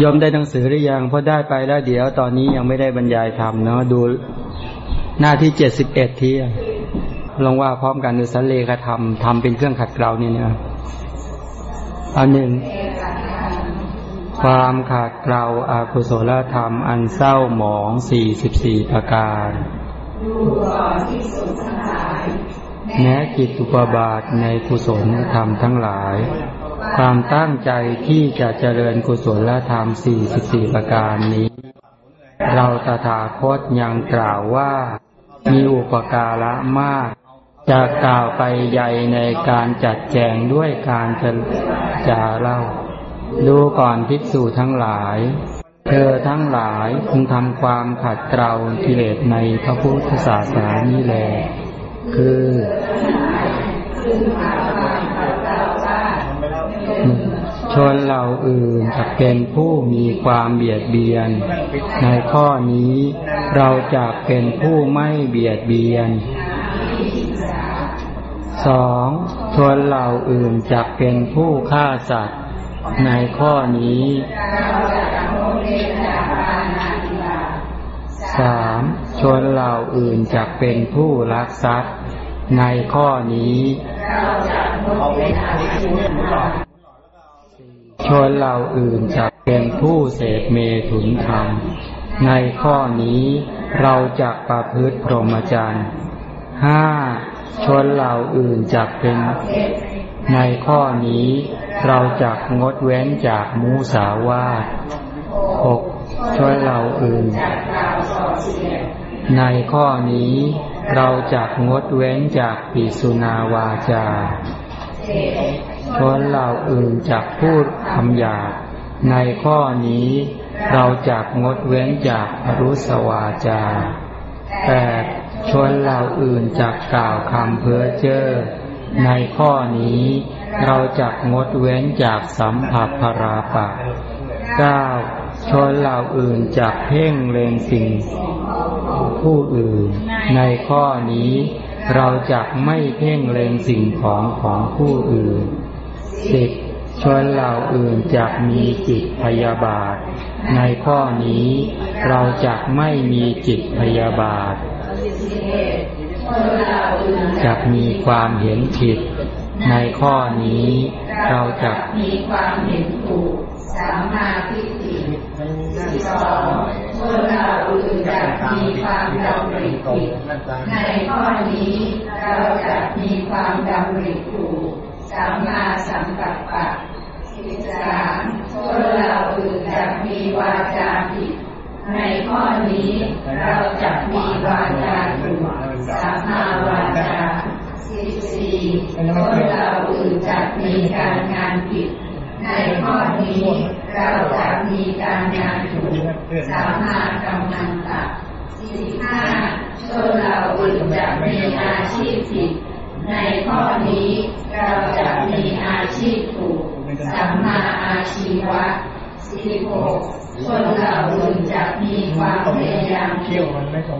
โยมได้หนังสือหรือยังเพราะได้ไปแล้วเดี๋ยวตอนนี้ยังไม่ได้บรรยายธรรมเนาะดูหน้าที่เจ็ดสิบเอ็ดทีลองว่าพร้อมกันดูสันเลขธรรมทำเป็นเครื่องขัดเกลานี่นะอันหนึ่งความขาดเกลาอากุศลธรรมอันเศร้าหมองสี่สิบสี่ประการแม้จิตอุปบาทในกุศลธรรมทั้งหลาย ความตั้งใจที่จะเจริญกุศลธรรมสี่สิบสี่ประการนี้ เราตถาคตยังกล่าวว่า มีอุปการะมาก จะกล่าวไปใหญ่ในการจัดแจงด้วยการจะจาเล่า ดูก่อนภิกษุทั้งหลาย เธอทั้งหลายคงทำความขัดเกลากิเลสในพระพุทธศาสนานี้แล คือ ชนเหล่าอื่นจะเป็นผู้มีความเบียดเบียน ในข้อนี้เราจะเป็นผู้ไม่เบียดเบียนสองชนเหล่าอื่นจะเป็นผู้ฆ่าสัตว์ ในข้อนี้สามชนเหล่าอื่นจะเป็นผู้ลักทรัพย์ ในข้อนี้ ชนเหล่าอื่นจะเป็นผู้เสพเมถุนธรรม ในข้อนี้เราจะประพฤติพรหมจรรย์ห้าชนเหล่าอื่นจะเป็น ในข้อนี้เราจะงดเว้นจากมูสาวาทหกชนเหล่าอื่น ในข้อนี้เราจะงดเว้นจากปิสุนาวาจา ชนเหล่าอื่นจะพูดคำหยาบในข้อนี้เราจะงดเว้นจากอรุสวาจาแปดชนเหล่าอื่นจะกกล่าวคำเพ้อเจ้อในข้อนี้เราจะงดเว้นจากสัมผัสพราปะเก้าชนเหล่าอื่นจะเพ่งเลงสิ่ง ผู้อื่น ในข้อนี้เราจะไม่เพ่งเลงสิ่งของของผู้อื่น สิบชนเหล่าอื่นจะมีจิตพยาบาท ในข้อนี้เราจะไม่มีจิตพยาบาทจะมีความเห็นผิด ในข้อนี้เราจะมีความเห็นถูกสามาทิฏฐิสองชนเราอื่นจะมีความดำริผิดในข้อนี้เราจะมีความดำริถูก สัมมาสังกัปปะสิสามชนเราอื่นจะมีวาจาผิด ในข้อนี้เราจะมีวาจาถูกสัมมาวาจาสิสี่ชนเราอื่นจะมีการงานผิด ในข้อนี้เราจะมีการงานถูกสัมมากำมันตะสี่ห้าชนเราอื่นจะมีอาชีพผิด ในข้อนี้เราจะมีอาชีพถูกสัมมาอาชีวะสิบหกชนเราอื่นจะมีความพยายามผิด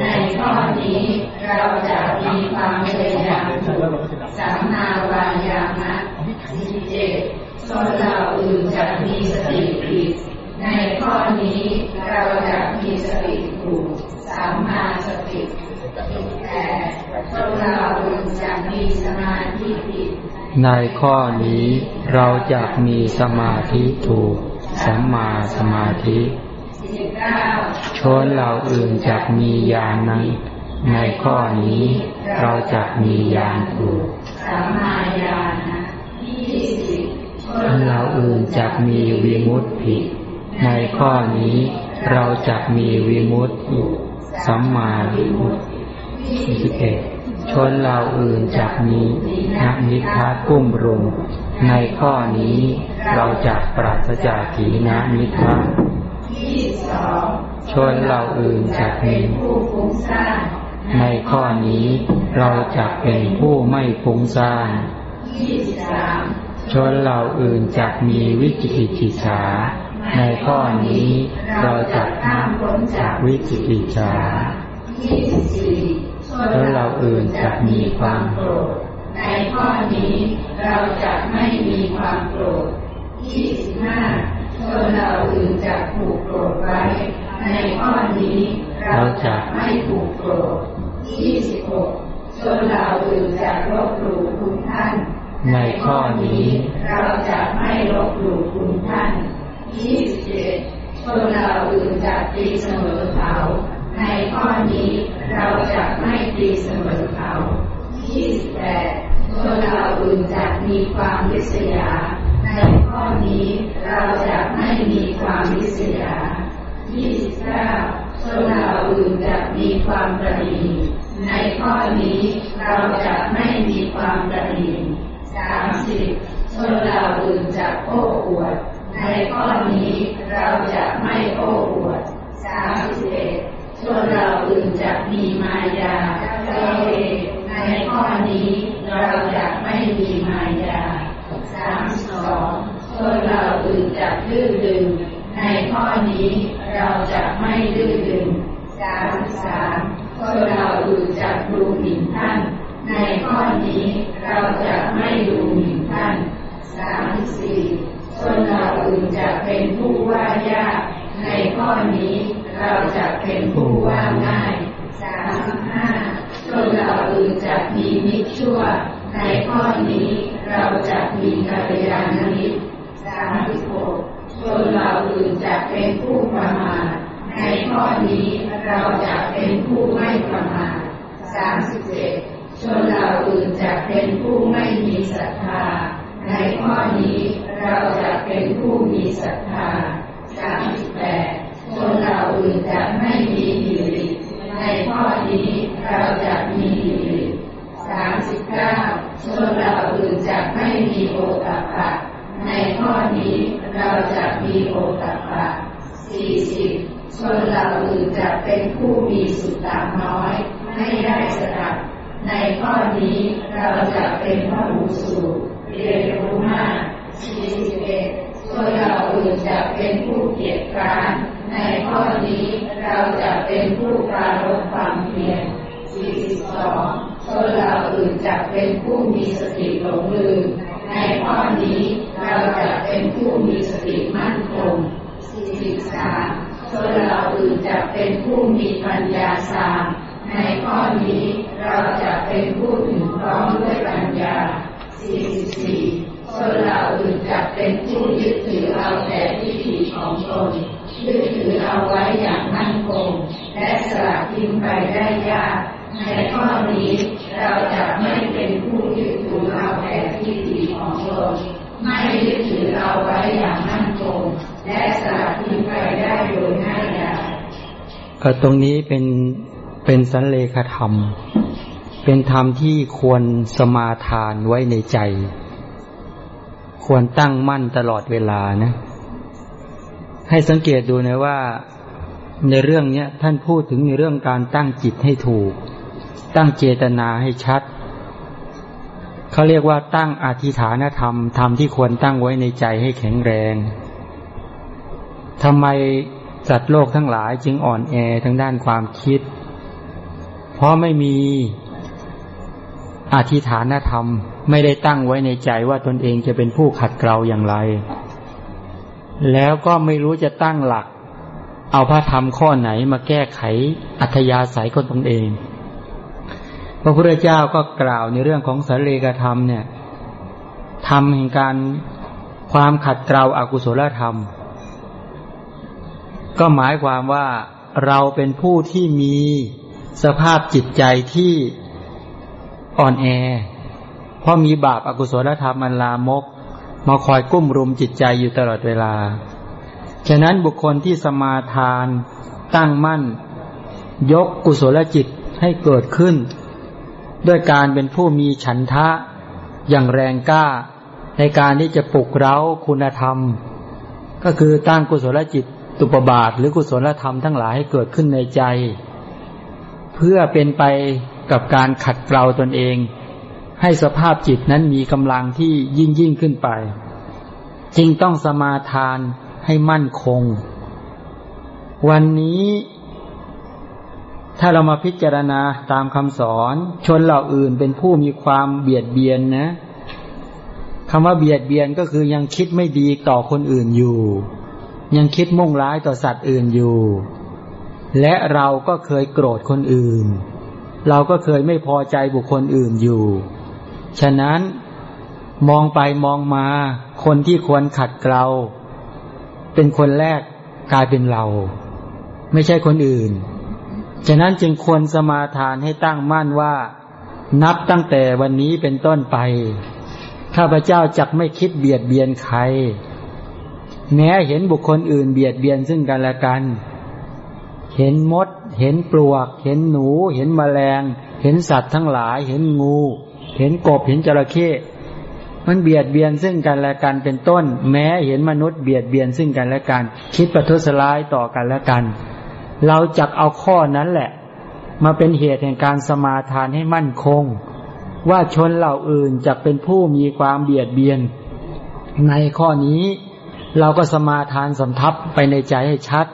ในข้อนี้เราจะมีความพยายามถูกสัมมาวายามะสิบเจ็ดชนเราอื่นจะมีสติผิดในข้อนี้เราจะมีสติถูกสัมมาสติ แต่เราจะมีสมาธิผิดในข้อนี้เราจะมีสมาธิถูกสัมมาสมาธิชนเราอื่นจะมีญาณนั้น ในข้อนี้เราจะมีญาณถูกสัมมาญาณชนเราอื่นจะมีวิมุตติผิดในข้อนี้เราจะมีวิมุตติสัมมาวิมุตติ สิบเอ็ดชนเราอื่นจะมีนักนิพากุ้มรุม ในข้อนี้เราจะปราศจากขีนานิทาชนเราอื่นจะมีในข้อนี้เราจะเป็นผู้ไม่ฟุ้งซ่านชนเราอื่นจะมีวิจิกิจฉาในข้อนี้เราจะน้ำพ้นจากวิจิกิจฉา แล้วเราอื่นจะมีความโกรธ ในข้อนี้เราจะไม่มีความโกรธยี่สิบห้าชนเราอื่นจะถูกโกรธไว้ ในข้อนี้เราจะไม่ถูกโกรธยี่สิบหกชนเราอื่นจะลบหลู่คุณท่านในข้อนี้เราจะไม่ลบหลู่คุณท่านยี่สิบเจ็ดชนเราอื่นจะตีเสมอเขา ในข้อนี้เราจะไม่ตีเสมอเขายี่สิบแปดชนเราอื่นจะมีความริษยา ในข้อนี้เราจะไม่มีความริษยายี่สิบเก้าชนเราอื่นจะมีความประณีในข้อนี้เราจะไม่มีความประณีสามสิบชนเราอื่นจะโอ้อวด ในข้อนี้เราจะไม่โอ้อวดสามสิบเอ็ด ชนเราอื่นจะมีมายาเจ้าเวในข้อนี้เราจะไม่มีมายาสามสิบสองชนเราอื่นจะดื้อดึง ในข้อนี้เราจะไม่ดื้อดึงสามสิบสามชนเราอื่นจะดูหมิ่นท่าน ในข้อนี้เราจะไม่ดูหมิ่นท่านสามสิบสี่ชนเราอื่นจะเป็นผู้ว่ายาก ในข้อนี้เราจะเป็นผู้ว่าง่ายสามสิบห้าชนเราอื่นจะมีมิตรชั่ว ในข้อนี้เราจะมีกัลยาณมิตรสามสิบหกชนเราอื่นจะเป็นผู้ประมาทในข้อนี้เราจะเป็นผู้ไม่ประมาทสามสิบเจ็ดชนเราอื่นจะเป็นผู้ไม่มีศรัทธา ในข้อนี้เราจะเป็นผู้มีศรัทธา สี่สิบชนเราอื่นจะเป็นผู้มีสุตตะน้อย ไม่ได้สดับ ในข้อนี้เราจะเป็นพระหูสูตรเรียนรู้มากสี่สิบเอ็ดชนเราอื่นจะเป็นผู้เกียรติคร้านในข้อนี้เราจะเป็นผู้ปราลบความเพียรสี่สิบสองชนเราอื่นจะเป็นผู้มีสติหลงลืมในข้อนี้เราจะเป็นผู้มีสติมั่นคง สี่สิบสามชนเราอื่นจะเป็นผู้มีปัญญาสามในข้อนี้เราจะเป็นผู้ถึงพร้อมด้วยปัญญา 44 ชนเราอื่นจะเป็นผู้ยึดถือเอาแต่ทิฏฐิของตนยึดถือเอาไว้อย่างมั่นคง และสละทิ้งไปได้ยาก ในข้อนี้เราจะไม่เป็นผู้ยึดถือเอาแต่ทิฏฐิของตนไม่ยึดถือเอาไว้อย่างมั่นคง และสละ ทิ้งไปได้โยง่ายดายเออตรงนี้เป็นเป็นสันเลขธรรม เป็นธรรมที่ควรสมาทานไว้ในใจ ควรตั้งมั่นตลอดเวลานะ ให้สังเกตดูนะว่าในเรื่องเนี้ยท่านพูดถึงในเรื่องการตั้งจิตให้ถูก ตั้งเจตนาให้ชัด เขาเรียกว่าตั้งอธิฐานธรรมธรรมที่ควรตั้งไว้ในใจให้แข็งแรง ทำไมสัตว์โลกทั้งหลายจึงอ่อนแอทางด้านความคิด เพราะไม่มีอธิฐานธรรม ไม่ได้ตั้งไว้ในใจว่าตนเองจะเป็นผู้ขัดเกลาอย่างไร แล้วก็ไม่รู้จะตั้งหลัก เอาพระธรรมข้อไหนมาแก้ไขอัธยาศัยคนตนเอง พระพุทธเจ้าก็กล่าวในเรื่องของสเลกธรรมเนี่ยทำแห่งการความขัดเกลาอากุศลธรรม ก็หมายความว่าเราเป็นผู้ที่มีสภาพจิตใจที่อ่อนแอ เพราะมีบาปอากุศลธรรมมันลามก มาคอยกุ้มรุมจิตใจอยู่ตลอดเวลา ฉะนั้นบุคคลที่สมาทานตั้งมั่น ยกกุศลจิตให้เกิดขึ้น ด้วยการเป็นผู้มีฉันทะอย่างแรงกล้า ในการที่จะปลุกเร้าคุณธรรม ก็คือตั้งกุศลจิต ตุปบาทหรือกุศลธรรมทั้งหลายให้เกิดขึ้นในใจ เพื่อเป็นไปกับการขัดเกลาตนเอง ให้สภาพจิตนั้นมีกำลังที่ยิ่งยิ่งขึ้นไป จึงต้องสมาทานให้มั่นคง วันนี้ถ้าเรามาพิจารณาตามคำสอน ชนเหล่าอื่นเป็นผู้มีความเบียดเบียนนะคำว่าเบียดเบียนก็คือยังคิดไม่ดีต่อคนอื่นอยู่ ยังคิดมุ่งร้ายต่อสัตว์อื่นอยู่ และเราก็เคยโกรธคนอื่น เราก็เคยไม่พอใจบุคคลอื่นอยู่ ฉะนั้นมองไปมองมาคนที่ควรขัดเกลาเป็นคนแรกกลายเป็นเรา ไม่ใช่คนอื่น ฉะนั้นจึงควรสมาทานให้ตั้งมั่นว่า นับตั้งแต่วันนี้เป็นต้นไป ข้าพเจ้าจักไม่คิดเบียดเบียนใคร แม้เห็นบุคคลอื่นเบียดเบียนซึ่งกันและกัน เห็นมด เห็นปลวก เห็นหนู เห็นแมลง เห็นสัตว์ทั้งหลาย เห็นงู เห็นกบ เห็นจระเข้มันเบียดเบียนซึ่งกันและกันเป็นต้น แม้เห็นมนุษย์เบียดเบียนซึ่งกันและกัน คิดประทุษร้ายต่อกันและกัน เราจักเอาข้อนั้นแหละ มาเป็นเหตุแห่งการสมาทานให้มั่นคง ว่าชนเหล่าอื่นจะเป็นผู้มีความเบียดเบียน ในข้อนี้ เราก็สมาทานสำทับไปในใจให้ชัด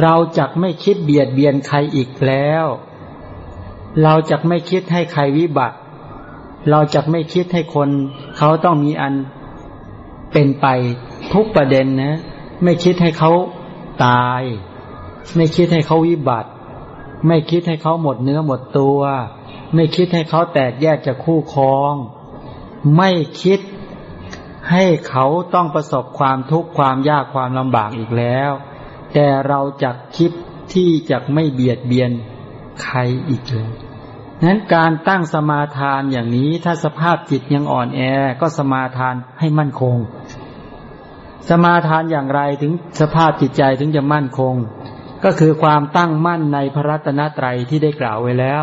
เราจักไม่คิดเบียดเบียนใครอีกแล้ว เราจักไม่คิดให้ใครวิบัติ เราจะไม่คิดให้คน เขาต้องมีอันเป็นไปทุกประเด็นนะ ไม่คิดให้เขาตาย ไม่คิดให้เขาวิบัติ ไม่คิดให้เขาหมดเนื้อหมดตัว ไม่คิดให้เขาแตกแยกจากคู่ครอง ไม่คิด ให้เขาต้องประสบความทุกข์ความยากความลำบากอีกแล้ว แต่เราจะคิดที่จะไม่เบียดเบียนใครอีกเลยนั้นการตั้งสมาทานอย่างนี้ถ้าสภาพจิตยังอ่อนแอก็สมาทานให้มั่นคง สมาทานอย่างไรถึงสภาพจิตใจถึงจะมั่นคง ก็คือความตั้งมั่นในพระรัตนตรัยที่ได้กล่าวไว้แล้ว